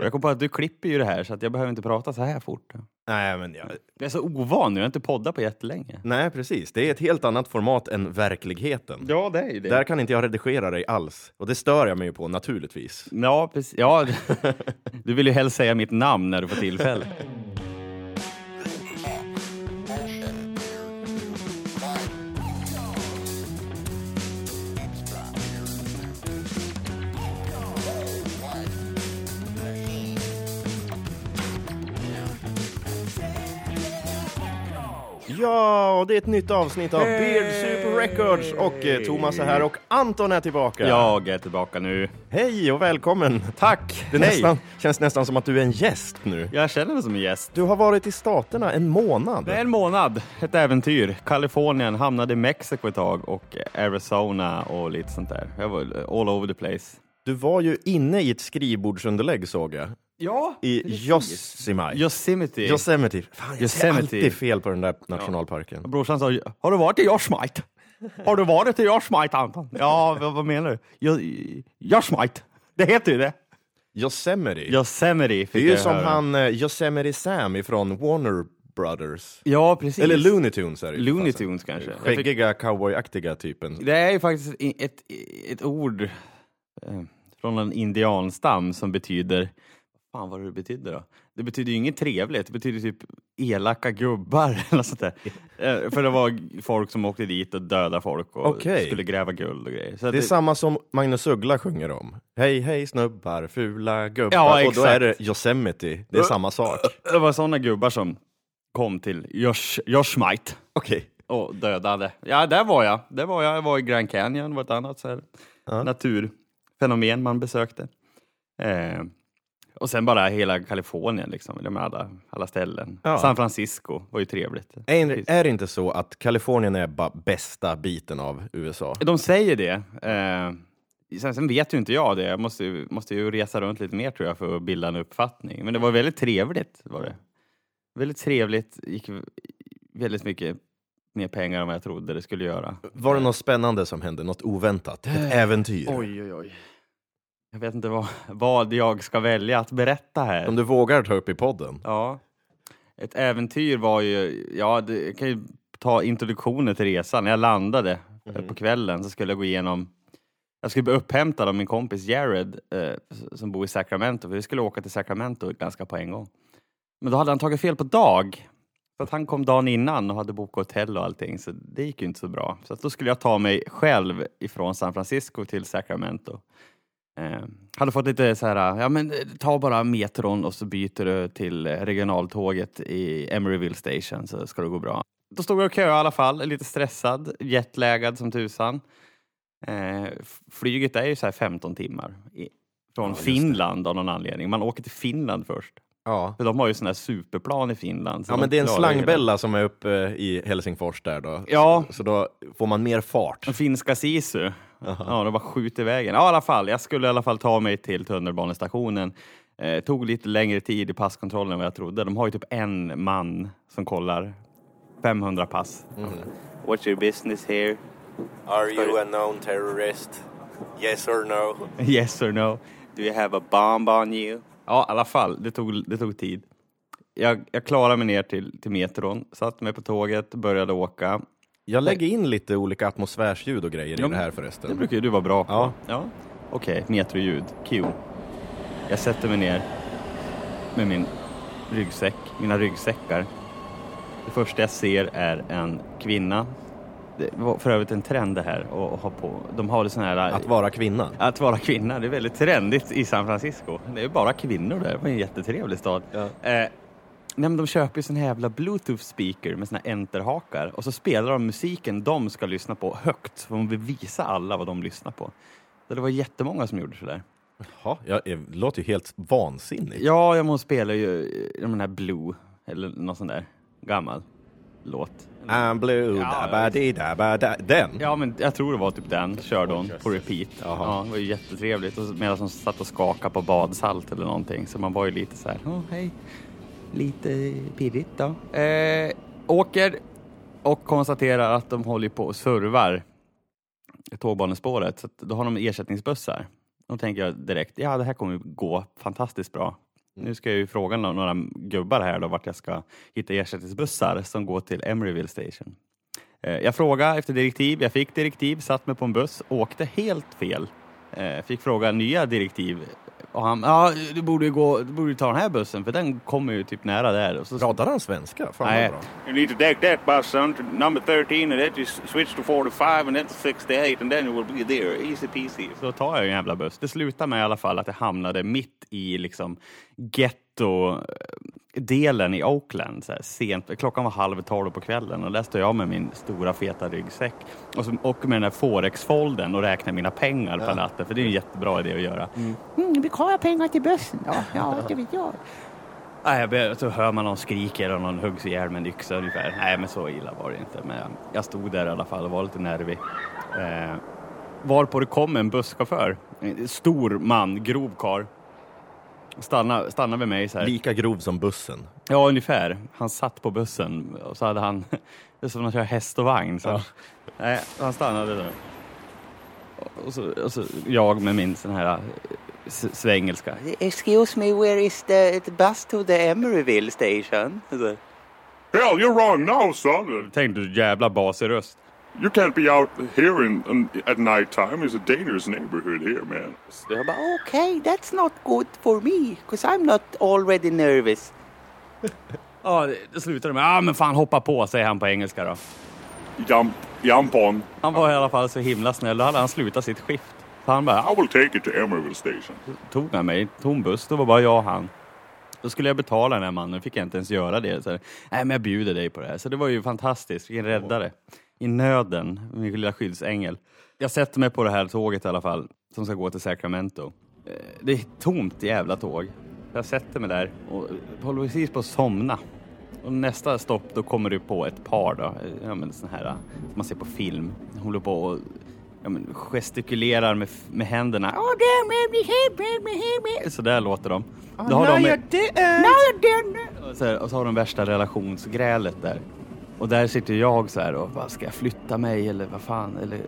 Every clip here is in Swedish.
Jag kom på att du klipper ju det här så att jag behöver inte prata så här fort. Nej, men ja. Jag är så ovan nu, jag har inte poddat på jättelänge. Nej, precis. Det är ett helt annat format än verkligheten. Ja, det är det. Där kan inte jag redigera dig alls. Och det stör jag mig ju på, naturligtvis. Ja, precis. Ja, du vill ju helst säga mitt namn när du får tillfälle. Ja, och det är ett nytt avsnitt av Beard Super Records och eh, Thomas är här och Anton är tillbaka. Jag är tillbaka nu. Hej och välkommen! Tack! Det nästan, känns nästan som att du är en gäst nu. Jag känner mig som en gäst. Du har varit i Staterna en månad. Det är en månad, ett äventyr. Kalifornien, hamnade i Mexiko ett tag och Arizona och lite sånt där. Jag var all over the place. Du var ju inne i ett skrivbordsunderlägg såg jag. Ja, I Yosemite. Yosemite. Yosemite. Fan, jag säger Yosemite. alltid fel på den där nationalparken. Brorsan sa, har du varit i Yosemite? Har du varit i Yosemite Anton? Ja, vad, vad menar du? Yo- Yosemite, det heter ju det. Yosemite. Yosemite det är ju som höra. han eh, Yosemite Sam ifrån Warner Brothers. Ja, precis. Eller Looney Tunes är det ju Looney fasen. Tunes kanske. Fick- Skäggiga cowboyaktiga typen. Det är ju faktiskt ett, ett ord eh, från en indianstam som betyder, fan vad det betyder då? Det betyder ju inget trevligt, det betyder typ elaka gubbar eller sånt där. Eh, För det var folk som åkte dit och dödade folk och Okej. skulle gräva guld och grejer. Så Det är samma som Magnus Uggla sjunger om. Hej hej snubbar, fula gubbar. Ja, och då exakt. är det Yosemite. Det är samma sak. det var sådana gubbar som kom till Yosh, Yosemite Okej. och dödade. Ja, där var jag. Där var jag. Jag var i Grand Canyon, var ett annat så här naturfenomen man besökte. Eh, och sen bara hela Kalifornien, liksom, alla, alla ställen. Ja. San Francisco var ju trevligt. Är, är det inte så att Kalifornien är bara bästa biten av USA? De säger det. Eh, sen, sen vet ju inte jag det. Jag måste, måste ju resa runt lite mer tror jag för att bilda en uppfattning. Men det var väldigt trevligt. Var det. Väldigt trevligt. Gick väldigt mycket mer pengar än vad jag trodde det skulle göra. Var det något spännande som hände? Något oväntat? Ett äventyr? Oj, oj, oj. Jag vet inte vad, vad jag ska välja att berätta här. Som du vågar ta upp i podden? Ja. Ett äventyr var ju, ja, det, jag kan ju ta introduktionen till resan. När jag landade eh, på kvällen så skulle jag gå igenom, jag skulle bli upphämtad av min kompis Jared eh, som bor i Sacramento, för vi skulle åka till Sacramento ganska på en gång. Men då hade han tagit fel på dag. Så att han kom dagen innan och hade bokat hotell och allting, så det gick ju inte så bra. Så att då skulle jag ta mig själv ifrån San Francisco till Sacramento. Eh, hade fått lite så här, ja men eh, ta bara metron och så byter du till eh, regionaltåget i Emeryville Station så ska det gå bra. Då stod jag och köade i alla fall, lite stressad, jetlaggad som tusan. Eh, flyget är ju så här 15 timmar i, från det. Finland av någon anledning. Man åker till Finland först. Ja. För de har ju sådana här superplan i Finland. så Ja, de men det är en slangbella som är uppe i Helsingfors där då. Ja. Så då får man mer fart. det. Finska Sisu. Ja, det var skjut i vägen. Ja, i alla fall. Jag skulle i alla fall ta mig till tunnelbanestationen. Eh, tog lite längre tid i passkontrollen än vad jag trodde. De har ju typ en man som kollar 500 pass. What's your business here? Are you a known terrorist? Yes or no? Yes or no? Do you have a bomb on you? Ja, i alla fall. Det tog, det tog tid. Jag, jag klarade mig ner till, till metron, satte mig på tåget, började åka. Jag lägger in lite olika atmosfärsljud och grejer i det här Det förresten. brukar ju du vara bra på. Ja. ja. Okej, metroljud. Q. Jag sätter mig ner med min ryggsäck, mina ryggsäckar. Det första jag ser är en kvinna. Det var för övrigt en trend det här att ha på. De har det sån här... Att vara kvinna. Att vara kvinna, det är väldigt trendigt i San Francisco. Det är bara kvinnor där, det var en jättetrevlig stad. Ja. Eh, nej, men de köper ju sån här jävla bluetooth speaker med såna enterhakar och så spelar de musiken de ska lyssna på högt, för de vill visa alla vad de lyssnar på. Så det var jättemånga som gjorde sådär. Ja, jag, det låter ju helt vansinnigt. Ja, jag måste spela ju eh, den här Blue, eller någon sån där gammal låt. I'm blue, Ja, dabba di dabba da. Den? Ja, men jag tror det var typ den, körde hon på repeat. Jaha. Ja, det var ju jättetrevligt. Medan hon satt och skakade på badsalt eller någonting. Så man var ju lite så här, oh, hej. Lite pirrigt då. Eh, åker och konstaterar att de håller på och servar tågbanespåret. Så att då har de ersättningsbussar. Då tänker jag direkt, ja det här kommer gå fantastiskt bra. Nu ska jag ju fråga några, gubbar här då vart jag ska hitta ersättningsbussar som går till Emeryville Station. Eh, jag frågade efter direktiv, jag fick direktiv, satt mig på en buss, åkte helt fel. Eh, fick fråga nya direktiv och han, ja du borde ju gå, du borde ju ta den här bussen för den kommer ju typ nära där. Och så Pratar han svenska? Fan Nej. bra. You need to take that bus, son, to number 13, and then you switch to 45, and then to 68, and then you will be there. Easy peasy. Så tar jag en jävla buss. Det slutade med i alla fall att jag hamnade mitt i liksom ghetto-delen i Oakland. Så här, sent. Klockan var halv tolv på kvällen och där står jag med min stora feta ryggsäck och, så, och med den där forex-folden och räknar mina pengar på natten. För det är en jättebra idé att göra. Mm, vi har jag pengar till bussen? Ja, ja det vet jag. Nej, så hör man någon skriker och någon huggs ihjäl med en yxa ungefär. Nej, men så illa var det inte. Men jag, jag stod där i alla fall och var lite nervig. Eh, varpå det kom en busschaufför. En stor man, grov karl. Stannade, stannade vid mig så här. Lika grov som bussen. Ja, ungefär. Han satt på bussen och så hade han, det är som att köra häst och vagn. Så. Ja. Nej, han stannade där. Och så, och så jag med min sån här eh, svengelska. Excuse me, where is the, the bus to the Emeryville station? Hell, you're wrong now, son. tänkte du jävla basig röst. You can't be out here in, in, at night time. It's a dangerous neighborhood here, man. Jag bara, okay, that's not good for me, because I'm not already nervous. ja, det, det slutade med, ja ah, men fan hoppa på, säger han på engelska då. Jump, jump on. Han var i alla fall så himla snäll, då hade han slutat sitt skift. Så han bara, I will take you to Emerald Station. tog han mig, tom buss, då var bara jag och han. Då skulle jag betala den här mannen, fick jag inte ens göra det. Så, nej men jag bjuder dig på det här. Så det var ju fantastiskt, vilken räddare. I nöden, min lilla skyddsängel. Jag sätter mig på det här tåget i alla fall, som ska gå till Sacramento. Eh, Det är ett tomt jävla tåg. Jag sätter mig där och håller precis på att somna. Och nästa stopp då kommer du på ett par då, ja men sån här som man ser på film. De håller på och ja, men, gestikulerar med, med händerna. Så där låter de. Då har de och så, här, och så har de värsta relationsgrälet där. Och där sitter jag så här och bara, ska jag flytta mig eller vad fan? Eller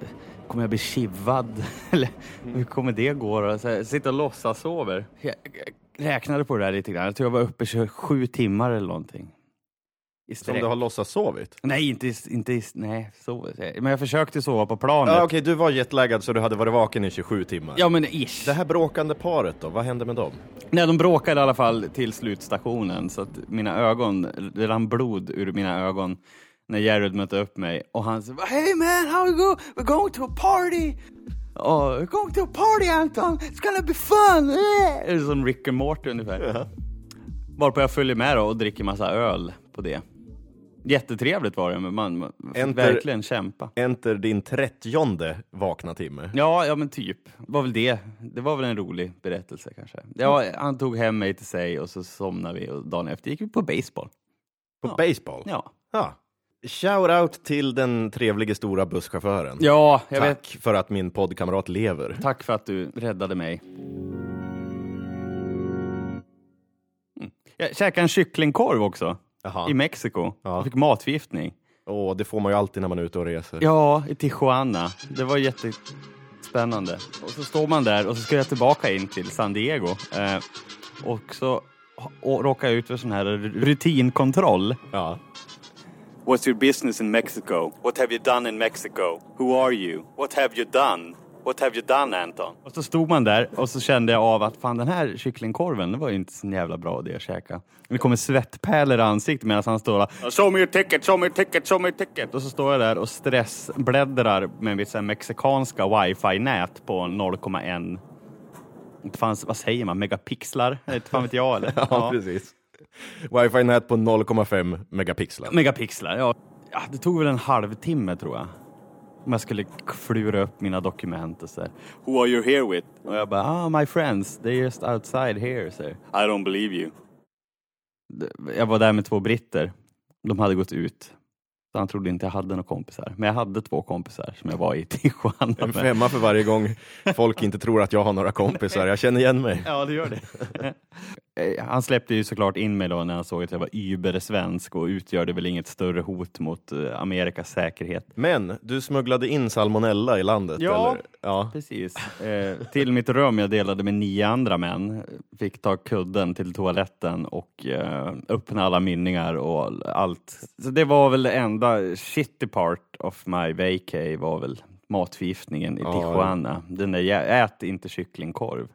kommer jag bli kivad? eller hur kommer det gå? då? Så här, sitter och låtsas sover. Jag, räknade på det där lite grann. Jag tror jag var uppe 27 timmar eller någonting. Som du har låtsats sovit? Nej, inte, inte nej, så, men jag försökte sova på planet. Ja, Okej, du var jetlaggad så du hade varit vaken i 27 timmar. Ja, men ish. Det här bråkande paret då, vad hände med dem? Nej, de bråkade i alla fall till slutstationen så att mina ögon, det rann blod ur mina ögon när Jared mötte upp mig och han sa Hey man, how you go? We're going to a party! Oh, we're going to a party Anton! It's gonna be fun! Det är som Rick and Morty ungefär. Varpå jag följer med då och dricker massa öl på det. Jättetrevligt var det, men man, man fick Enter- verkligen kämpa. Enter din trettionde vakna timme. Ja, ja men typ. Det var väl det. Det var väl en rolig berättelse kanske. Ja, han tog hem mig till sig och så somnade vi och dagen efter gick vi på baseball. På Ja. baseball? Ja, Ja. Shout out till den trevlige stora busschauffören. ja jag Tack vet. för att min poddkamrat lever. Tack för att du räddade mig. Mm. Jag käkade en kycklingkorv också Jaha. i Mexiko. Ja. Jag fick matförgiftning. Åh, det får man ju alltid när man är ute och reser. Ja, i Tijuana. Det var jättespännande. Och så står man där och så ska jag tillbaka in till San Diego. Eh, och så och råkar jag ut för sån här rutinkontroll. Ja. What's your business in Mexico? What have you done in Mexico? Who are you? What have you done? What have you done Anton? Och så stod man där och så kände jag av att fan den här kycklingkorven, det var ju inte så jävla bra det att käka. Det kommer svettpärlor i ansiktet medan han står där. Show me your ticket, show me your ticket, show me your ticket. Och så står jag där och stressbläddrar med mitt mexikanska wifi-nät på 0,1 inte fanns, vad säger man, megapixlar? Inte fan vet jag eller? Ja, precis. Wifi-nät på 0,5 megapixlar. Megapixlar, ja. ja. Det tog väl en halvtimme tror jag. Om jag skulle klura upp mina dokument och så här. Who are you here with? Och jag bara, ah my friends, they're just outside here. Här. I don't believe you. Jag var där med två britter. De hade gått ut. Så han trodde inte jag hade några kompisar. Men jag hade två kompisar som jag var i Tijuana En med. femma för varje gång folk inte tror att jag har några kompisar. Jag känner igen mig. Ja, det gör det. Eh, han släppte ju såklart in mig då när han såg att jag var übersvensk och utgör det väl inget större hot mot eh, Amerikas säkerhet. Men du smugglade in salmonella i landet? Ja. Eller? ja. Precis. Eh, till mitt rum jag delade med nio andra män. Fick ta kudden till toaletten och eh, öppna alla mynningar och allt. Så det var väl det enda shitty part of my vacay var väl matförgiftningen i Ja. Tijuana. Den där, ät inte kycklingkorv.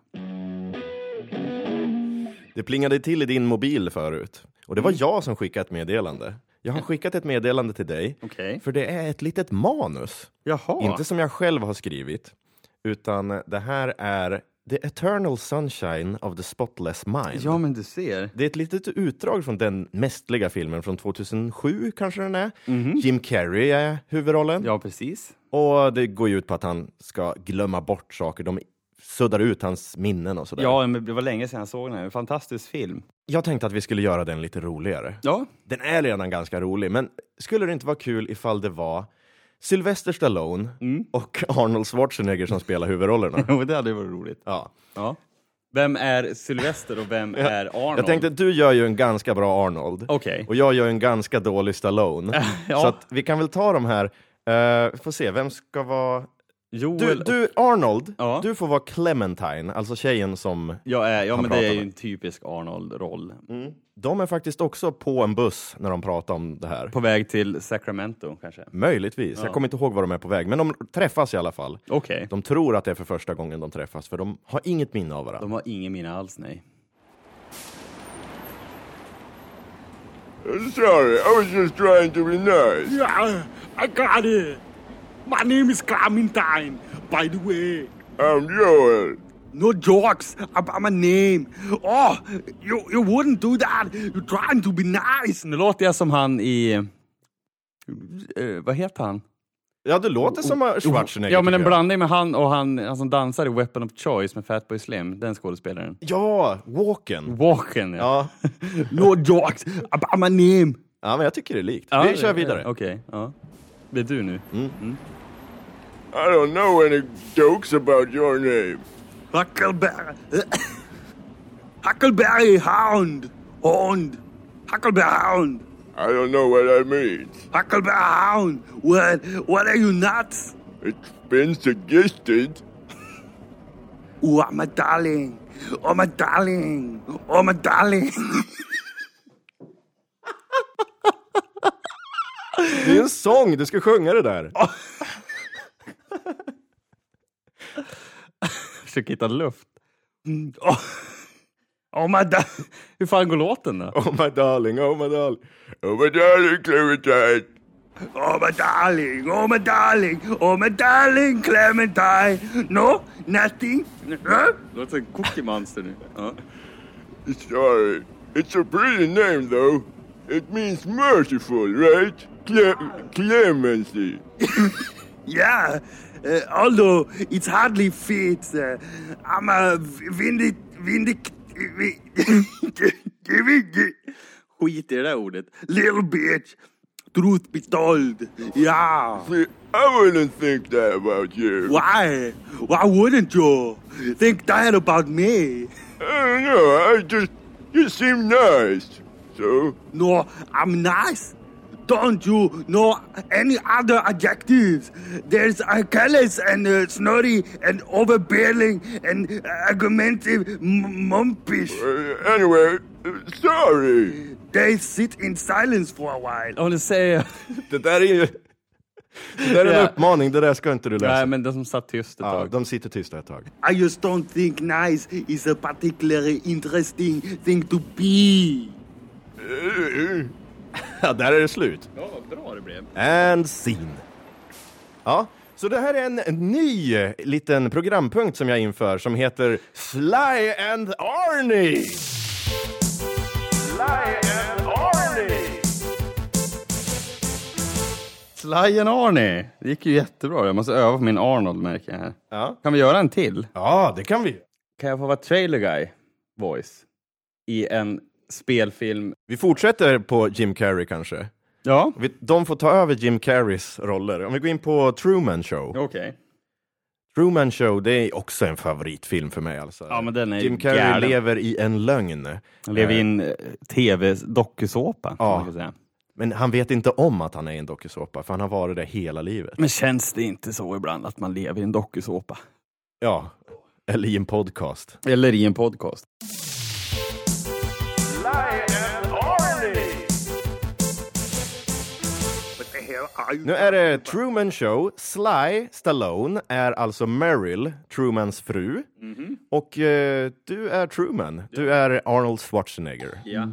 Det plingade till i din mobil förut. Och Mm. det var jag som skickade ett meddelande. Jag har skickat ett meddelande till dig, Okej. för det är ett litet manus. Jaha. Inte som jag själv har skrivit, utan det här är The Eternal Sunshine of the Spotless Mind. Ja, men du ser. Det är ett litet utdrag från den mästliga filmen från 2007, kanske den är. Mhm. Jim Carrey är huvudrollen. Ja, precis. Och det går ju ut på att han ska glömma bort saker. De suddar ut hans minnen och sådär. Ja, men det var länge sedan jag såg den här. En fantastisk film. Jag tänkte att vi skulle göra den lite roligare. Ja. Den är redan ganska rolig, men skulle det inte vara kul ifall det var Sylvester Stallone Mm. och Arnold Schwarzenegger som spelar huvudrollerna? Jo, det hade varit roligt. Ja. Ja. Vem är Sylvester och vem är Arnold? Jag tänkte att du gör ju en ganska bra Arnold Okej. och jag gör en ganska dålig Stallone. Ja. Så vi kan väl ta de här. Uh, får se, vem ska vara... Du, Joel... du Arnold, Ja. du får vara Clementine, alltså tjejen som... Ja, är, ja Han men det är ju en typisk Arnold-roll. De är faktiskt också på en buss när de pratar om det här. På väg till Sacramento kanske? Möjligtvis, jag kommer inte ihåg var de är på väg, men de träffas i alla fall. Okej. De tror att det är för första gången de träffas, för de har inget minne av varandra. De har ingen minne alls, nej. Sorry, I was just trying to be nice. Yeah, I got it. My name is Clementine, by the way. I'm Joel. No jokes about my name. Oh, you, you wouldn't do that. You're trying to be nice. Nu låter jag som han i... eh, vad heter han? Ja, du låter som Schwarzenegger. Ja, men en blandning med han och han, han som dansar i Weapon of Choice med Fatboy Slim, den skådespelaren. Ja, Walken. Walken, ja. Ja. No jokes about my name. ja, men jag tycker det är likt. Ja, Vi kör det- vidare. Okej, ja. Det är du nu. Mm. Mm. I don't know any jokes about your name. Huckleberry. Huckleberry Hound. Hound. Huckleberry Hound. I don't know what that means. Huckleberry Hound. What? What are you nuts? It's been suggested. Oh, my darling. Oh, my darling. Oh, my darling. Det är en sång, du ska sjunga det där. Försöker hitta luft. Oh, oh my darling. Hur fan går låten då? Oh my darling, oh my darling. Oh, my darling Clementine. Oh, my darling. Oh, my darling. Oh, my darling Clementine. No, nothing. Huh? Låter som Cookie Monster nu. Ja. Sorry. It's a pretty name, though. It means merciful, right? Cle- clemency. Yeah, uh, although it's hardly fit. Uh, I'm a vindic... vindic... Skit i det där ordet. little bitch. Truth be told. Yeah. See, I wouldn't think that about you. Why? Why wouldn't you think that about me? I don't know. I just you seem nice. So No, I'm nice. Don't you know any other adjectives? There's uh, careless and uh, snotty and overbearing and uh, argumentative, m- mumpish. uh, anyway, sorry. They sit in silence for a while. Ja, det säger jag. Det där är ju... Det där är en Ja. uppmaning, det där ska inte du läsa. Nej, men den som satt tyst ett ja, tag. de sitter tysta ett tag. I just don't think nice is a particularly interesting thing to be. Ja, där är det slut. Ja, vad bra det blev. And scene. Ja, så det här är en ny liten programpunkt som jag inför som heter Sly and Arnie. Sly and Arnie. Sly and Arnie. Det gick ju jättebra. Jag måste öva på min Arnold märker jag här. Ja. Kan vi göra en till? ja, det kan vi. Kan jag få vara trailer guy voice i en spelfilm? Vi fortsätter på Jim Carrey kanske. Ja. Vi- De får ta över Jim Carreys roller. Om vi går in på Truman Show. Okej. Truman Show, det är också en favoritfilm för mig. Alltså. Ja, men den är Jim Carrey galen. lever i en lögn. Han lever i en eh, tv-dokusåpa, Ja. Men han vet inte om att han är i en dokusåpa, för han har varit det hela livet. Men känns det inte så ibland att man lever i en dokusåpa? Ja, eller i en podcast. Eller i en podcast? Nu är det Truman Show. Sly Stallone är alltså Meryl, Trumans fru. Och eh, du är Truman. Du är Arnold Schwarzenegger. Ja.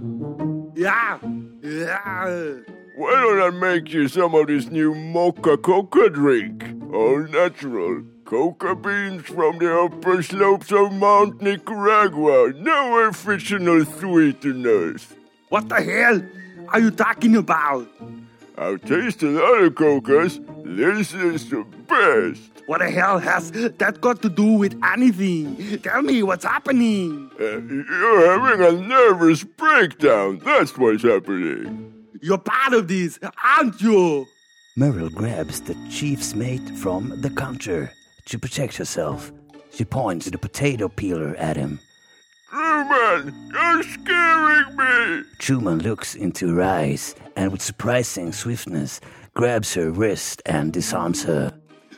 Yeah, yeah. Why don't I make you some of this new mocha coca drink? All natural. Coca beans from the upper slopes of Mount Nicaragua. No artificial sweeteners. What the hell are you talking about? I've tasted other cocas. This is the best. What the hell has that got to do with anything? Tell me what's happening. Uh, you're having a nervous breakdown. That's what's happening. You're part of this, aren't you? Meryl grabs the chief's mate from the counter. To protect herself, she points the potato peeler at him. Truman, you're scaring me. Truman looks into her eyes and, with surprising swiftness, grabs her wrist and disarms her.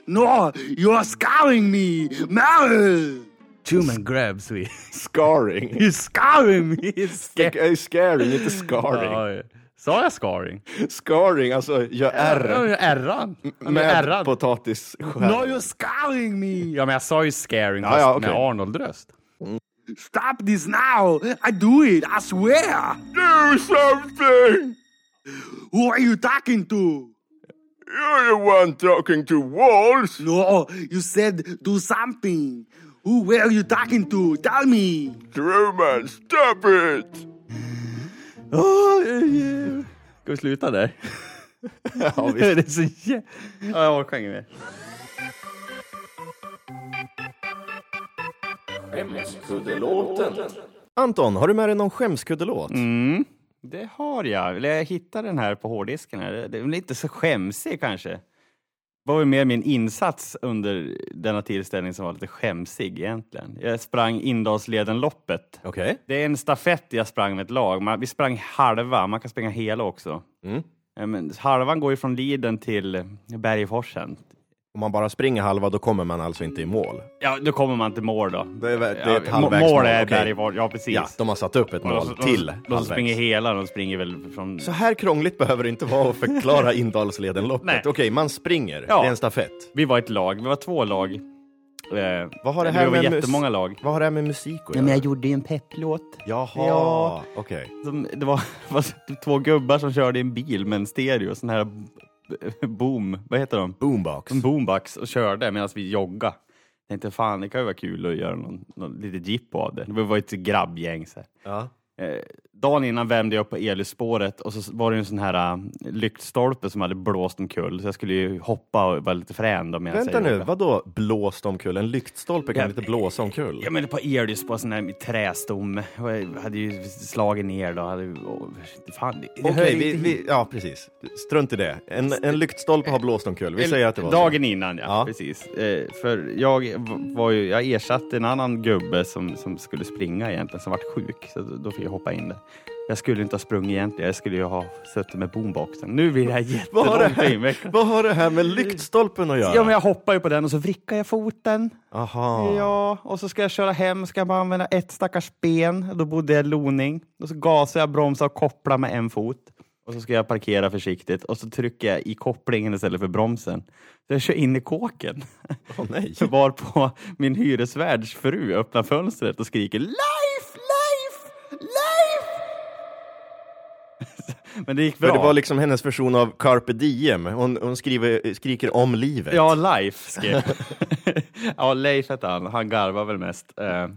No, you're scaring me, Meryl. Truman grabs me. Scarring. You're scarring me! Sca- scaring, inte scarring. Ja, Sa jag scarring? Scarring, alltså gör R Ärran. med ärrad. potatisskärm. No, you're scaring me! Ja, men jag sa ju scaring Ja, fast ja, okej. med Arnold-röst. Stop this now. I do it, I swear. Do something. Who are you talking to? You're the one talking to walls. No, you said do something. Who were you talking to? Tell me. Truman, stop it. Oh, Ska vi sluta där? Ja, det är så jä... Ja, jag orkar inget mer. Anton, har du med dig någon skämskuddelåt? Mm, det har jag. Eller Jag hittade den här på hårddisken. Här. Det är lite så skämsig kanske. Det var väl mer min insats under denna tillställning som var lite skämsig egentligen. Jag sprang Indalsleden-loppet. Okej. Det är en stafett jag sprang med ett lag. Man, vi sprang halva, man kan springa hela också. Mm. Eh, Men halvan går ju från Liden till Bergforsen. Om man bara springer halva, då kommer man alltså inte i mål. Ja, då kommer man till mål då. Det är, det är ett Ja, halvvägsmål. Mål är okej. Bergfors, ja precis. Ja, de har satt upp ett mål de- till de, de springer hela, de springer väl från... Så här krångligt behöver det inte vara att förklara Indalsledenloppet. Nej. Okej, man springer. Ja. Det är en stafett. Vi var ett lag, vi var två lag. Eh, Vad har det vi här var med mus- jättemånga lag. Vad har det här med musik att Ja, göra? men jag gjorde ju en pepplåt. Jaha, Ja. okej. Som, det var, var två gubbar som körde i en bil med en stereo, sån här boom, vad heter de? Boombox. En boombox och körde medan vi joggade. Tänkte fan, det kan ju vara kul att göra någon, någon lite jippo av det. Det var ett grabbgäng så här. Ja. Eh, dagen innan värmde jag upp på elljusspåret och så var det en sån här uh, lyktstolpe som hade blåst omkull så jag skulle ju hoppa och vara lite frän då Vänta nu, vadå blåst omkull? En lyktstolpe kan Ja, inte blåsa omkull? Ja men på elljus på sån här trästomme. Jag hade ju slagit ner då. Hade, och, fan, Okej, inte vi, vi, ja precis. Strunt i det. En, en lyktstolpe har blåst omkull. Vi säger att det var Dagen innan ja, Ja. precis. Eh, för jag var ju, jag ersatte en annan gubbe som, som skulle springa egentligen, som vart sjuk. Så då, då fick jag hoppa in där. Jag skulle inte ha sprungit egentligen, jag skulle ju ha suttit med boomboxen. Nu blir det här jättelångt in. här, vad har det här med lyktstolpen att göra? Ja men jag hoppar ju på den och så vrickar jag foten. Aha. Ja, och så ska jag köra hem, ska jag bara använda ett stackars ben. Då bodde jag i Loning. Och så gasar jag, bromsar och kopplar med en fot. Och så ska jag parkera försiktigt och så trycker jag i kopplingen istället för bromsen. Så jag kör in i kåken. Åh nej. Varpå min hyresvärds fru öppnar fönstret och skriker Life, Men det gick För bra. det var liksom hennes version av carpe diem. Hon, hon skriver, skriker om livet. Ja, Life skrev Ja, Leif hette han. Han garvar väl mest. Eh,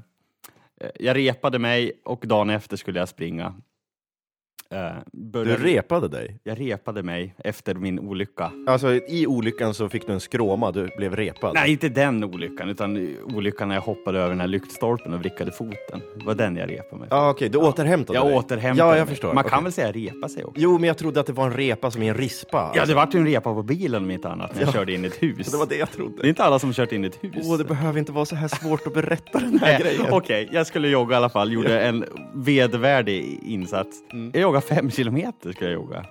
jag repade mig och dagen efter skulle jag springa. Eh, Du började, repade dig. Jag repade mig efter min olycka. Alltså i olyckan så fick du en skråma, du blev repad. Nej, inte den olyckan, utan olyckan när jag hoppade över den här lyktstolpen och vrickade foten. Det var den jag repade mig. Ja, okej, du återhämtade jag dig. återhämtade Ja, jag mig. förstår. Man kan väl säga repa sig också? Jo, men jag trodde att det var en repa som i en rispa. Ja, det vart ju en repa på bilen om inte annat, när jag körde in i ett hus. Det var det jag trodde. Det är inte alla som kört in i ett hus. Åh, det behöver inte vara så här svårt att berätta den här grejen. Okej, jag skulle jogga i alla fall. Gjorde en vedervärdig insats. Jag joggade fem kilometer. Ska jag jogga.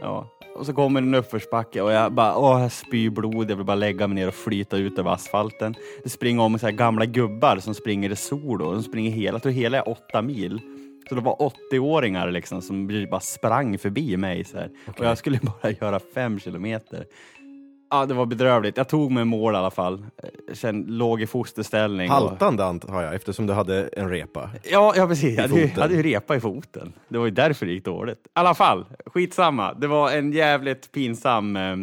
Ja. Och så kommer en uppförsbacke och jag bara, åh, jag spyr blod. Jag vill bara lägga mig ner och flyta ut över asfalten. Det springer om så här gamla gubbar som springer i solo. De springer hela, jag tror hela är åtta mil. Så det var 80-åringar liksom som bara sprang förbi mig. Så här. Och jag skulle bara göra fem kilometer. Ja, det var bedrövligt. Jag tog mig mål i alla fall. Kände, låg i fosterställning. Haltande antar jag, eftersom du hade en repa. Ja, ja precis. Jag hade, ju, hade ju repa i foten. Det var ju därför det gick dåligt. I alla fall, skitsamma. Det var en jävligt pinsam eh,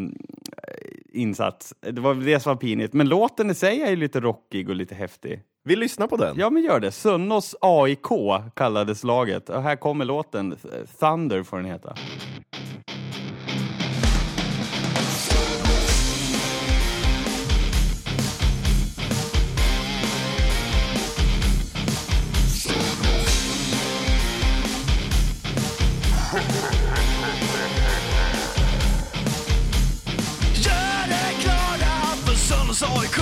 insats. Det var det som var pinigt. Men låten i sig är ju lite rockig och lite häftig. Vi lyssnar på den. Ja, men gör det. Sunnås AIK kallades laget. Och här kommer låten. Thunder får den heta. AIK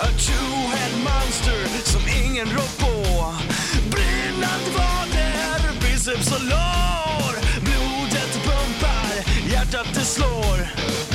A two-head monster som ingen rår på. Brinnande vader, biceps och lår. Blodet pumpar, hjärtat det slår.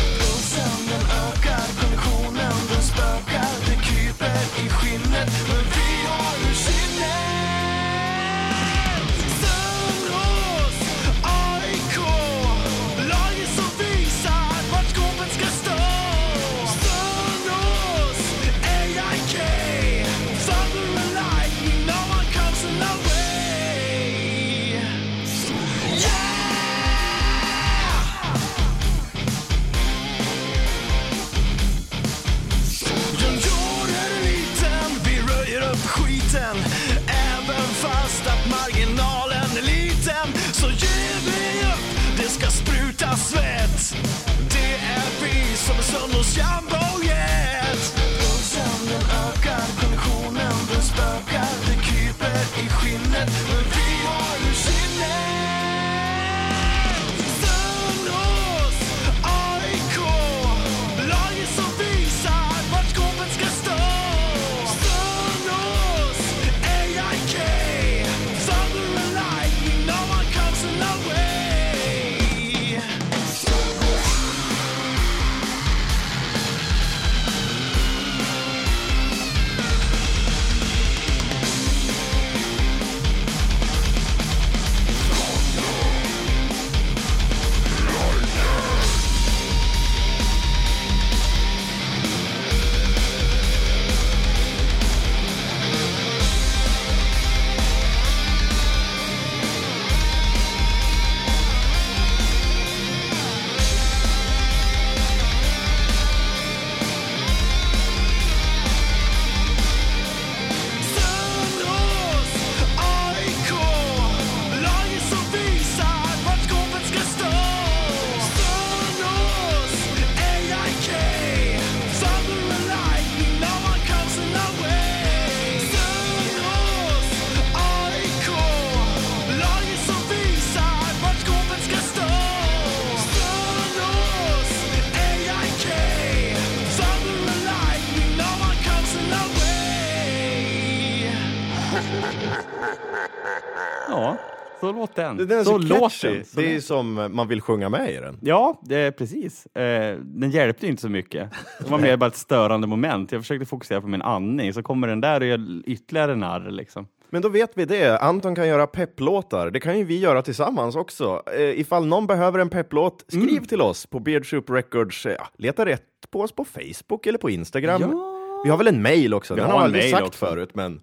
Så låt den. Den är så, så låt catchy. den. Det är låt- som man vill sjunga med i den. Ja, det är precis. Eh, den hjälpte inte så mycket. Det var mer bara ett störande moment. Jag försökte fokusera på min andning, så kommer den där och gör ytterligare narr. Liksom. Men då vet vi det. Anton kan göra pepplåtar. Det kan ju vi göra tillsammans också. Eh, ifall någon behöver en pepplåt, skriv Mm. till oss på Beard Soup Records. Eh, leta rätt på oss på Facebook eller på Instagram. Ja. Vi har väl en mail också. Vi Den har har jag aldrig sagt också. förut, men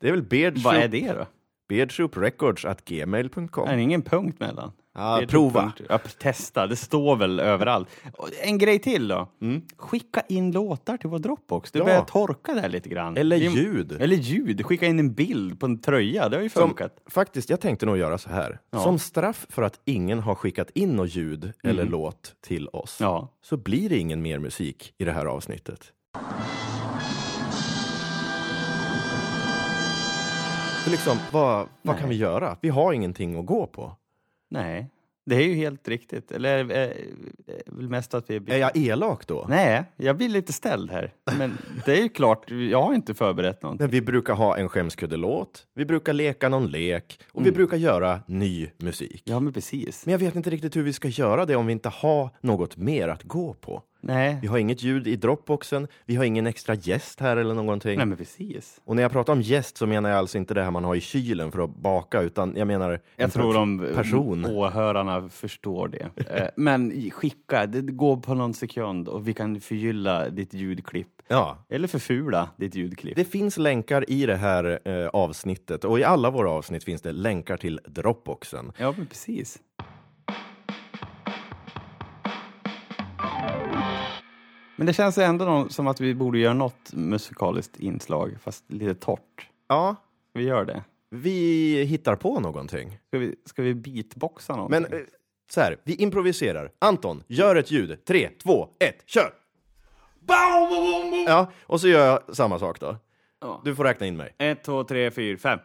det är väl Beard Vad är det då? Beardsouprecords at gmail.com. Är det ingen punkt mellan? Ja, är prova. Ja, testa, det står väl överallt. Och En grej till då. Skicka in låtar till vår Dropbox. Det Mm. Ja. börjar torka där lite grann. Eller Vi- ljud. Eller ljud. Skicka in en bild på en tröja, det har ju Som, funkat. faktiskt, jag tänkte nog göra så här. Som straff för att ingen har skickat in något ljud eller låt till oss, Ja. så blir det ingen mer musik i det här avsnittet. För liksom, vad, vad kan vi göra? Vi har ingenting att gå på. Nej, det är ju helt riktigt. Eller eh, är väl mest att vi Är jag elak då? Nej, jag blir lite ställd här. Men det är ju klart, jag har inte förberett någonting. Men vi brukar ha en skämskuddelåt, vi brukar leka någon lek och vi brukar göra ny musik. Ja, men precis. Men jag vet inte riktigt hur vi ska göra det om vi inte har något mer att gå på. Nej, Vi har inget ljud i Dropboxen, vi har ingen extra gäst här eller någonting. nej men precis. Och när jag pratar om gäst så menar jag alltså inte det här man har i kylen för att baka, utan jag menar en Jag tror per- de person. åhörarna förstår det. Eh, Men skicka, det går på någon sekund och vi kan förgylla ditt ljudklipp. Ja, Eller förfula ditt ljudklipp. det finns länkar i det här eh, avsnittet och i alla våra avsnitt finns det länkar till Dropboxen. Ja, men precis. Men det känns ändå som att vi borde göra något musikaliskt inslag, fast lite torrt. Ja, Vi gör det. vi hittar på någonting. Ska vi, ska vi beatboxa någonting? Men eh, så här, vi improviserar. Anton, gör ett ljud. Tre, två, ett, kör! Ja, och så gör jag samma sak då. Ja. Du får räkna in mig. Ett, två, tre, fyra, fem.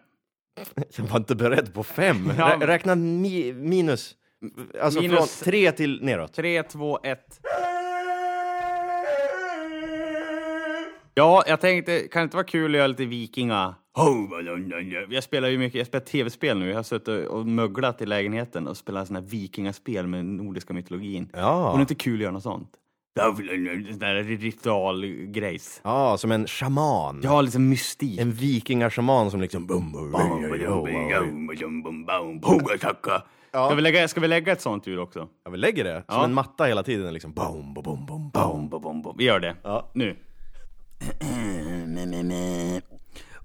Jag var inte beredd på fem. Ja. Rä- Räkna mi minus. Alltså Minus- från tre till neråt. Tre, två, ett. Ja, jag tänkte, kan det inte vara kul att göra lite vikinga? Jag spelar ju mycket, jag spelar tv-spel nu. Jag har suttit och möglat i lägenheten och spelat sådana här vikingaspel med nordiska mytologin. Ja. Vore det inte kul att göra något sånt? Sån där ritualgrejs. Ja, som en shaman. Ja, lite mystik. En vikingashaman som liksom... Bum, Ska, vi lägga, ska vi lägga ett sånt ljud också? Ja, vi lägger det. Som Ja. en matta hela tiden. Liksom. Bum, bum, bum. Bom, bom, bom, bom. Vi gör det. Ja. Nu.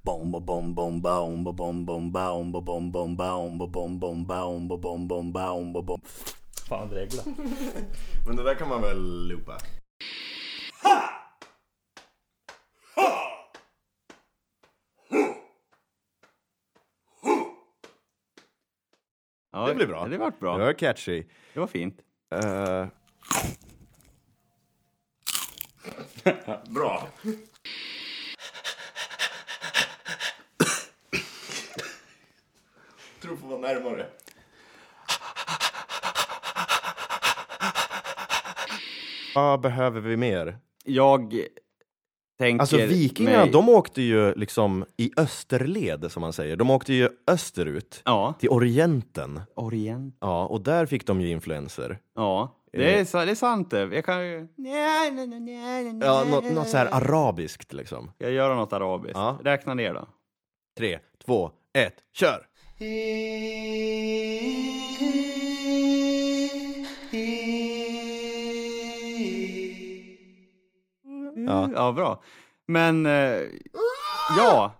Bom bom bom bom bom bom bom bom bom bom bom bom bom bom bom bom bom bom bom Fan, dregla. Men det där kan man väl loopa? Ja, Det blir bra. Det vart bra. Det var catchy. Det var fint. Eh. Bra. tror får vara närmare. Vad behöver vi mer? Jag tänker... Alltså vikingarna, mig- de åkte ju liksom i österled som man säger. De åkte ju österut Ja, till Orienten. Orient. Ja, och där fick de ju influenser. Ja, det är, sa- det är sant det. Jag kan ju... Ja, något, något så här arabiskt liksom. Jag gör något arabiskt. Ja. Räkna ner då. Tre, två, ett, kör! Ja. Ja, bra. Men, eh, ja.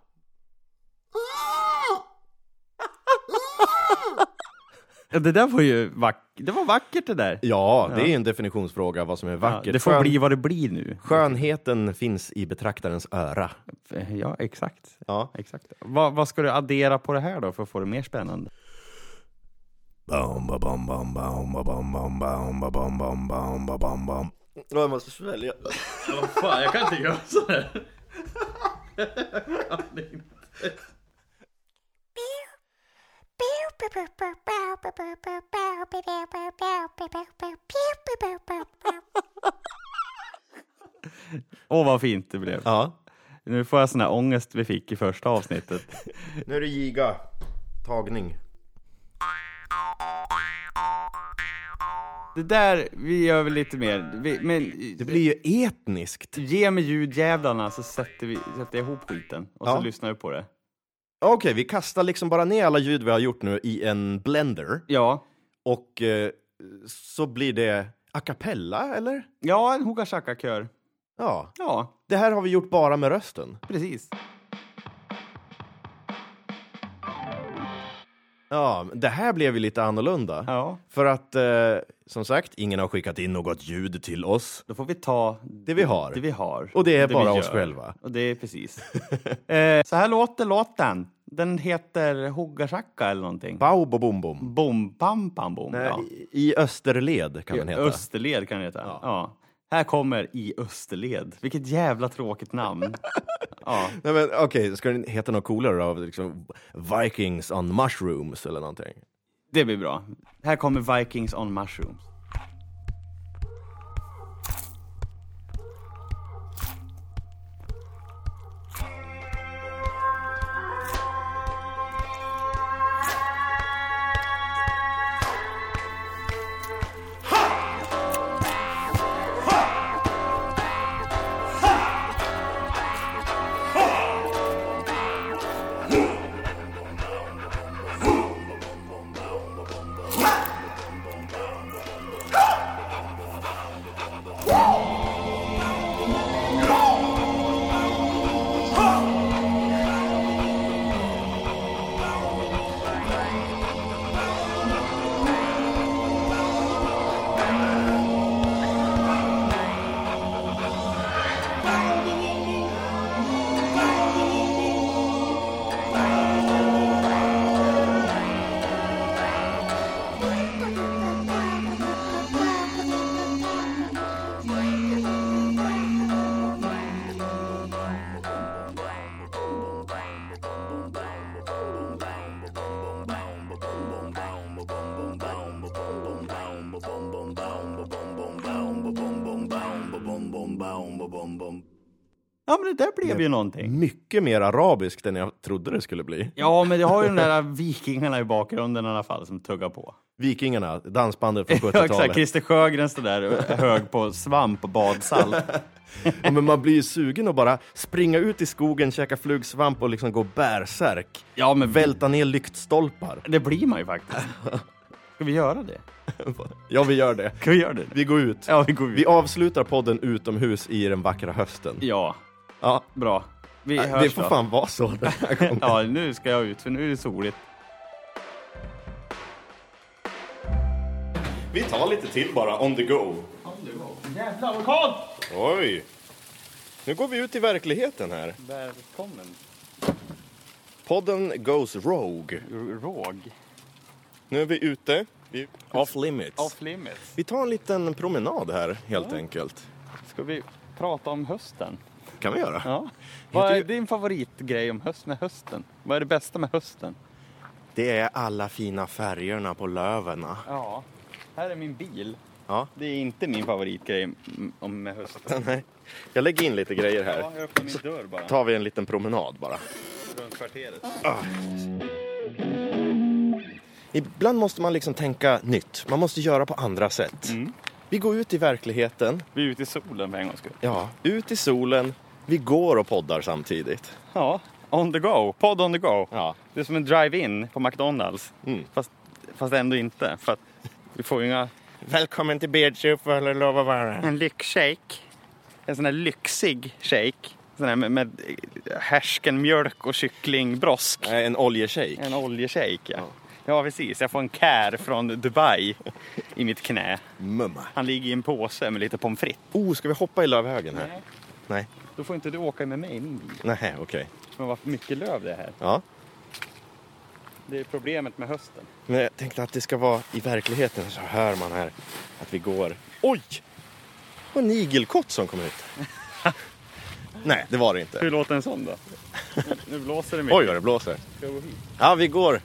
Ja, Det där var ju vack det var vackert det där. Ja, det är en definitionsfråga vad som är Ja, vackert. det får Skön- bli vad det blir nu. Skönheten finns i betraktarens öra. Ja, exakt. Ja. exakt. Vad, vad ska du addera på det här då för att få det mer spännande? Bam, ba, bam, bam, bam, ba, bam, bam, bam, ba, bam, bam, bam, ba, bam, bam. Jag måste svälja. Vad fan, jag kan inte göra sådär. Åh, vad fint det blev. Ja, Nu får jag sån här ångest vi fick i första avsnittet. nu är det giga. Tagning. Det där, vi gör väl lite mer. Vi, men, Det blir ju etniskt. Ge mig ljudjävlarna så sätter, vi, sätter jag ihop skiten och Ja. så lyssnar vi på det. Okej, vi kastar liksom bara ner alla ljud vi har gjort nu i en blender. Ja, Och eh, så blir det a cappella, eller? ja en Hoka Chaka-kör. Ja. Ja, Det här har vi gjort bara med rösten. precis. Ja, det här blev ju lite annorlunda. Ja. För att, eh, som sagt, ingen har skickat in något ljud till oss. Då får vi ta Det vi har. det vi har. Och det är vi bara oss själva. Och det är precis. eh, så här låter låten. Den heter Hoggasacka eller någonting. Bau bo bom bom. Bom, pam, pam, bom. Nej, Ja. i- I Österled kan den heta. Österled kan det heta. Ja. Här kommer I Österled. Vilket jävla tråkigt namn. ja. Nej, men Okej, ska den heta något coolare då? Liksom Vikings on mushrooms eller någonting? Det blir bra. Här kommer Vikings on mushrooms. Ja, men det där blev ju någonting. Mycket mer arabiskt än jag trodde det skulle bli. Ja, men det har ju de där vikingarna i bakgrunden i alla fall som tuggar på. Vikingarna, dansbandet från Ja, exakt. 70-talet. Christer Sjögren står där hög på svamp och badsalt. Ja, men man blir ju sugen att bara springa ut i skogen, käka flugsvamp och liksom gå bärsärk. Ja, men Välta ner lyktstolpar. det blir man ju faktiskt. Ska vi göra det? Ja, vi gör det. Ska vi göra det? Vi går ut. Ja, vi går ut. Vi avslutar podden utomhus i den vackra hösten. Ja, Ja, bra. Vi hörs det får då. fan vara så den här gången. Ja, nu ska jag ut för nu är det soligt. Vi tar lite till bara, on the go. Jävlar vad kallt! Oj! Nu går vi ut i verkligheten här. Välkommen. Podden goes rogue. Råg. Nu är vi ute. Vi off limits. Off limits. Vi tar en liten promenad här, helt enkelt. Ska vi prata om hösten? Kan vi göra. Ja. Vad är din favoritgrej om höst med hösten? Vad är det bästa med hösten? Det är alla fina färgerna på löven. Ja, här är min bil. Ja. Det är inte min favoritgrej om med hösten. Nej. Jag lägger in lite grejer Ja, här. jag öppnar min dörr bara. tar vi en liten promenad bara. Runt kvarteret. Ibland måste man liksom tänka nytt. Man måste göra på andra sätt. Vi går ut i verkligheten. Vi är ute i solen för en gångs skull. Ja, ut i solen. Vi går och poddar samtidigt. Ja, on the go. Podd on the go. Ja. Det är som en drive-in på McDonalds. Mm. Fast, fast ändå inte. För att vi får ju inga... Välkommen till Beardsoup eller lov att vara. En lyxshake. En sån här lyxig shake. Sån här med, med härsken mjölk och kycklingbrosk. En oljeshake. En oljeshake, ja. Ja, precis. Jag får en kär från Dubai i mitt knä. Mumma. Han ligger i en påse med lite pommes frites. Oh, ska vi hoppa i lövhögen här? Nej. Nej. Då får inte du åka med mig i min bil. Nej, okej. Men vad mycket löv det är här. Ja. Det är problemet med hösten. Men jag tänkte att det ska vara i verkligheten så hör man här att vi går. Oj! Det var en igelkott som kom ut. Nej, det var det inte. Hur låter en sån då? Nu blåser det mycket. Oj vad det blåser. Ska jag gå hit? Ja, vi går.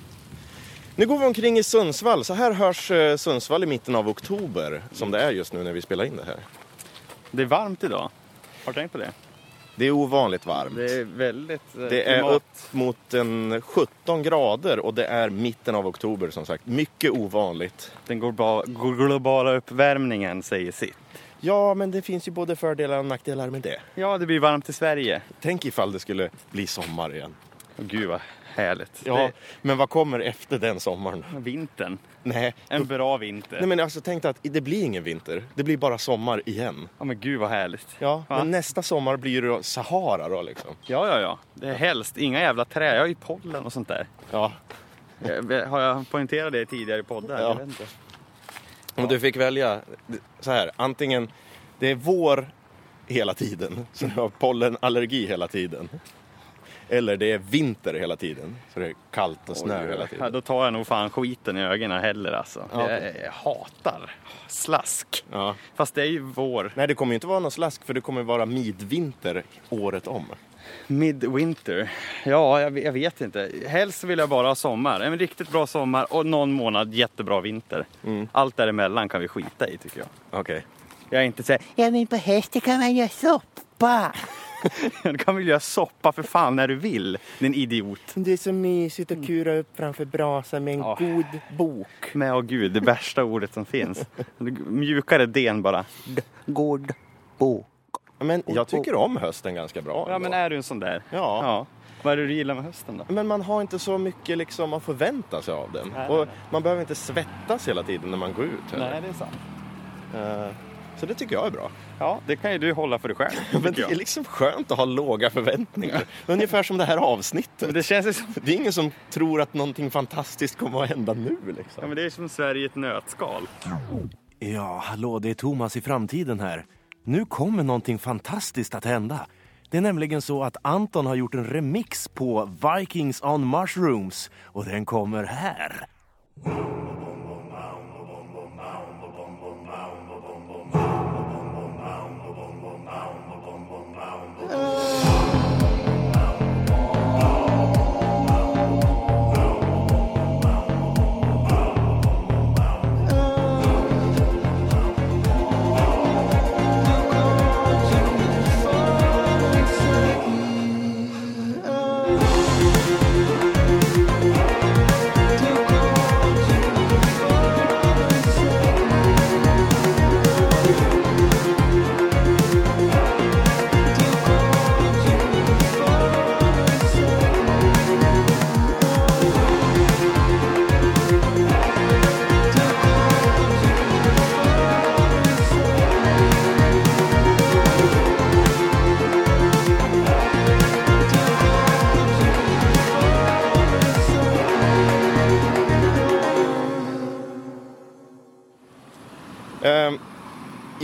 Nu går vi omkring i Sundsvall. Så här hörs eh, Sundsvall i mitten av oktober, som det är just nu när vi spelar in det här. Det är varmt idag. Har du tänkt på det? Det är ovanligt varmt. Det är väldigt eh, Det är klimat- upp mot en 17 grader och det är mitten av oktober som sagt. Mycket ovanligt. Den globala, globala uppvärmningen säger sitt. Ja, men det finns ju både fördelar och nackdelar med det. Ja, det blir varmt i Sverige. Tänk ifall det skulle bli sommar igen. Gud vad härligt. Ja, men vad kommer efter den sommaren? Det, vintern. Nej, En bra vinter. Nej men alltså tänk dig att det blir ingen vinter. Det blir bara sommar igen. Ja men gud vad härligt. Ja, Va? men nästa sommar blir det Sahara då liksom. Ja, ja, ja. Det är helst inga jävla träd. Jag har ju pollen och sånt där. Ja, Eh, Har jag poängterat det i tidigare poddar? Ja. Jag vet inte. Om du fick välja så här, antingen det är vår hela tiden, så du har pollenallergi hela tiden. Eller det är vinter hela tiden, så det är kallt och snö hela Ja, tiden. då tar jag nog fan skiten i ögonen heller alltså. Ja. Jag, jag hatar slask. Ja. Fast det är ju vår. Nej, det kommer ju inte vara någon slask för det kommer vara midvinter året om. Midwinter. Ja, jag, jag vet inte. Helst vill jag bara ha sommar. En riktigt bra sommar och någon månad jättebra vinter. Allt däremellan kan vi skita i tycker jag. Okej. Jag är inte så här, Ja, men på hösten kan man göra soppa. du kan väl göra soppa för fan när du vill, din idiot. Det är så mysigt att kura upp framför brasan med en Ja. god bok. Men åh gud, det värsta ordet som finns. Mjukare den bara. God bok. Men jag tycker om hösten ganska bra. Ja, ändå. men är du en sån där? Ja. ja. Vad är det du gillar med hösten då? Men man har inte så mycket liksom att förvänta sig av den. Nej, och nej, nej. man behöver inte svettas hela tiden när man går ut. heller. det är sant. Eh, Så det tycker jag är bra. Ja, det kan ju du hålla för dig själv. Men det är liksom skönt att ha låga förväntningar. Ungefär som det här avsnittet. Men det känns som, Det är ingen som tror att någonting fantastiskt kommer att hända nu liksom. ja, men det är som Sverige i ett nötskal. Ja, hallå, det är Thomas i framtiden här. Nu kommer någonting fantastiskt att hända. Det är nämligen så att Anton har gjort en remix på Vikings on Mushrooms och den kommer här.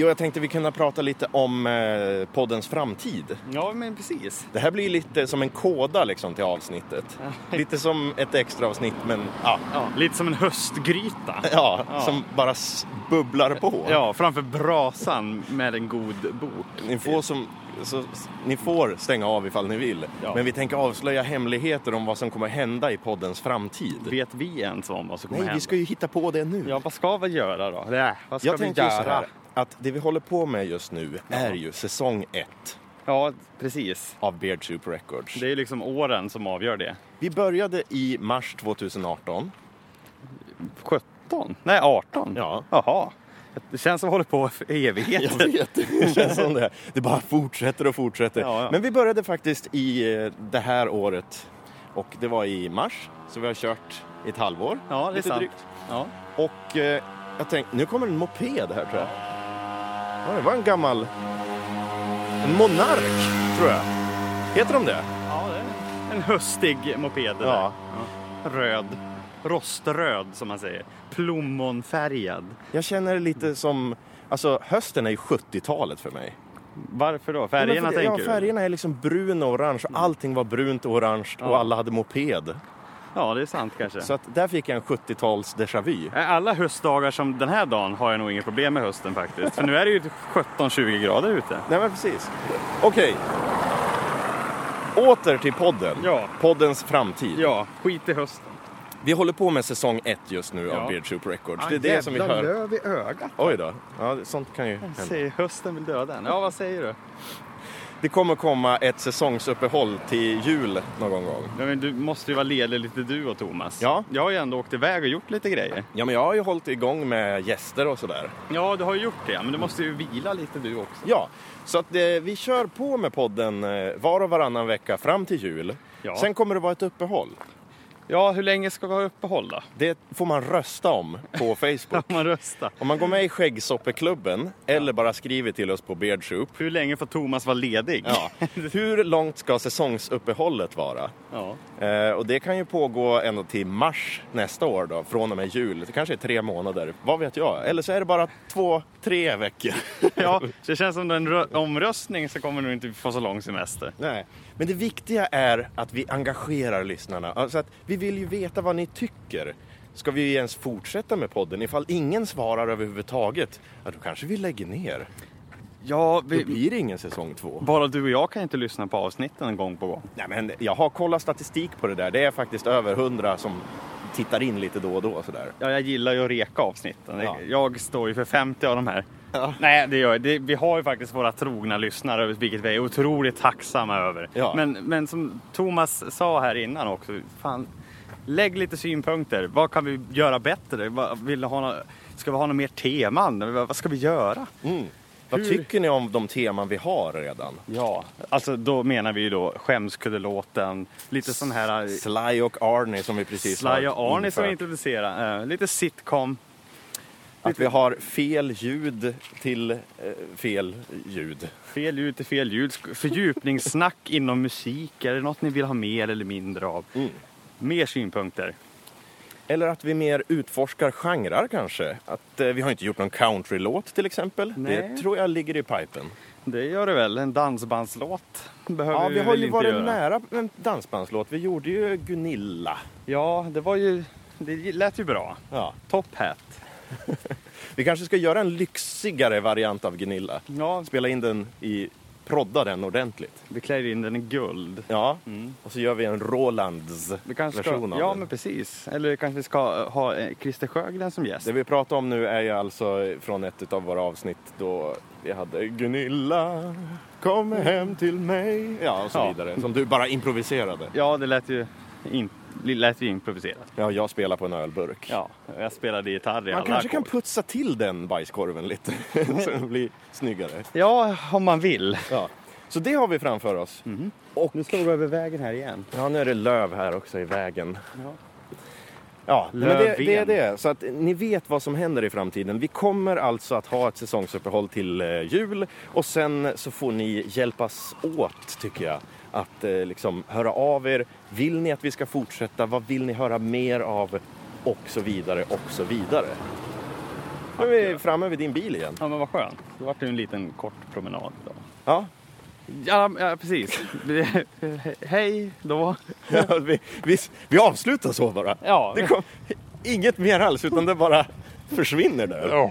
Jo, jag tänkte vi kunde prata lite om eh, poddens framtid. Ja, men precis. Det här blir lite som en koda liksom till avsnittet. Lite som ett extra avsnitt men ja, Ja, lite som en höstgryta. ja, Ja. som bara bubblar på. Ja, framför brasan med en god bok. Ni, får som, så, ni får stänga av ifall ni vill. Ja. Men vi tänker avslöja hemligheter om vad som kommer hända i poddens framtid. Vet vi ens om vad som kommer Nej, hända? vi ska ju hitta på det nu. Ja, vad ska vi göra då? Det, vad ska jag vi tänker ju så göra? här, att det vi håller på med just nu är ju säsong ett Ja, precis. av Beard Soup Records. Det är liksom åren som avgör det. Vi började i mars 2018. 17? Nej, 18? Ja. Jaha. Det känns som att håller på för evigheter. Jag vet, det känns som det. Det bara fortsätter och fortsätter. Ja, ja. Men vi började faktiskt i eh, det här året och det var i mars. Så vi har kört i ett halvår. Ja, det är lite sant. drygt. Ja. Och eh, jag tänkte, nu kommer en moped här tror jag. Ja, det var en gammal... En Monark, tror jag. Heter de det? ja, det är en höstig moped Ja. Ja. Röd. Roströd som man säger. Plommonfärgad. Jag känner lite som... Alltså hösten är ju 70-talet för mig. Varför då? Färgerna Ja, det- tänker ja, du? färgerna är liksom brun och orange. Allting var brunt och orange och alla hade moped. Ja, det är sant kanske. Så att där fick jag en 70-tals déjà vu. Alla höstdagar som den här dagen har jag nog inget problem med hösten faktiskt. För nu är det ju 17-20 grader ute. Nej men precis. Okej. Åter till podden. Ja. Poddens framtid. Ja, skit i hösten. Vi håller på med säsong ett just nu Ja. av Beard Soup Records. Det är det som vi hör. löv i ögat. Oj då. Ja, sånt kan ju hända. Säger hösten vill döda en. Ja, vad säger du? Det kommer komma ett säsongsuppehåll till jul någon gång. Ja, men du måste ju vara ledig lite du och Thomas. Ja. Jag har ju ändå åkt iväg och gjort lite grejer. Ja, men jag har ju hållit igång med gäster och sådär. Ja, du har ju gjort det. Men du måste ju vila lite du också. Ja, så att eh, vi kör på med podden eh, var och varannan vecka fram till jul. Ja. Sen kommer det vara ett uppehåll. Ja, hur länge ska vi ha uppehåll då? Det får man rösta om på Facebook. man rösta. Om man går med i Skäggsoppeklubben eller bara skriver till oss på Beardsoup. Hur länge får Thomas vara ledig? Ja. Hur långt ska säsongsuppehållet vara? ja. Eh, och det kan ju pågå ända till mars nästa år då, från och med jul. Det kanske är tre månader, vad vet jag? Eller så är det bara två, tre veckor. Ja, det känns som en rö- omröstning så kommer du inte få så lång semester. Nej. Men det viktiga är att vi engagerar lyssnarna. Alltså att vi vill ju veta vad ni tycker. Ska vi ens fortsätta med podden? Ifall ingen svarar överhuvudtaget, ja, då kanske vi lägger ner. Ja, Då blir det ingen säsong två. bara du och jag kan inte lyssna på avsnitten gång på gång. Nej, men jag har kollat statistik på det där. Det är faktiskt över hundra som tittar in lite då och då. Sådär. Ja, jag gillar ju att reka avsnitten. Ja. Jag står ju för 50 av de här. Ja. Nej, det gör det, Vi har ju faktiskt våra trogna lyssnare, vilket vi är otroligt tacksamma över. Ja. Men, men som Thomas sa här innan också, fan, lägg lite synpunkter. Vad kan vi göra bättre? Vill ha ska vi ha några mer teman? Vad, vad ska vi göra? Vad tycker ni om de teman vi har redan? Ja, alltså då menar vi ju då skämskuddelåten, lite sån här Sly och Arnie som vi precis Sly har och Arnie som vi introducerar, eh, lite sitcom. Att vi har fel ljud till eh, fel ljud. Fel ljud till fel ljud. Fördjupningssnack inom musik. Är det något ni vill ha mer eller mindre av? Mm. Mer synpunkter. Eller att vi mer utforskar genrer kanske. Att, eh, vi har inte gjort någon countrylåt till exempel. Nej. Det tror jag ligger i pipen. Det gör det väl. En dansbandslåt behöver Ja, vi vi har ju varit göra. nära en dansbandslåt. Vi gjorde ju Gunilla. Ja, det var ju... Det lät ju bra. Ja. Top Hat. Vi kanske ska göra en lyxigare variant av Gunilla. Ja, Spela in den i... Prodda den ordentligt. vi klär in den i guld. Ja, och så gör vi en Rolands Vi kanske ska, version av ja, den. men precis. Eller kanske vi ska ha eh, Christer Sjögren som gäst. Det vi pratar om nu är ju alltså från ett av våra avsnitt då vi hade Gunilla, kom hem till mig. Ja, och så Ja. vidare. Som du bara improviserade. Ja, det lät ju, in, lät ju improviserat. Ja, jag spelar på en ölburk. Ja, jag spelade gitarr i Man alla kanske kan putsa till den bajskorven lite så den blir snyggare. Ja, om man vill. Ja. Så det har vi framför oss. Och Nu står vi över vägen här igen. ja, nu är det löv här också i vägen. Ja, men det, Lövven. det är det. Så att ni vet vad som händer i framtiden. Vi kommer alltså att ha ett säsongsuppehåll till eh, jul och sen så får ni hjälpas åt tycker jag. Att eh, liksom höra av er. Vill ni att vi ska fortsätta? Vad vill ni höra mer av? Och så vidare och så vidare. Nu är vi framme vid din bil igen. Ja, men vad skönt. Det vart ju en liten kort promenad idag. Ja, Ja, ja precis. Hej då. Ja, vi, vi, vi avslutar så bara. Ja. Det kom, inget mer alls, utan det bara försvinner där. Oh.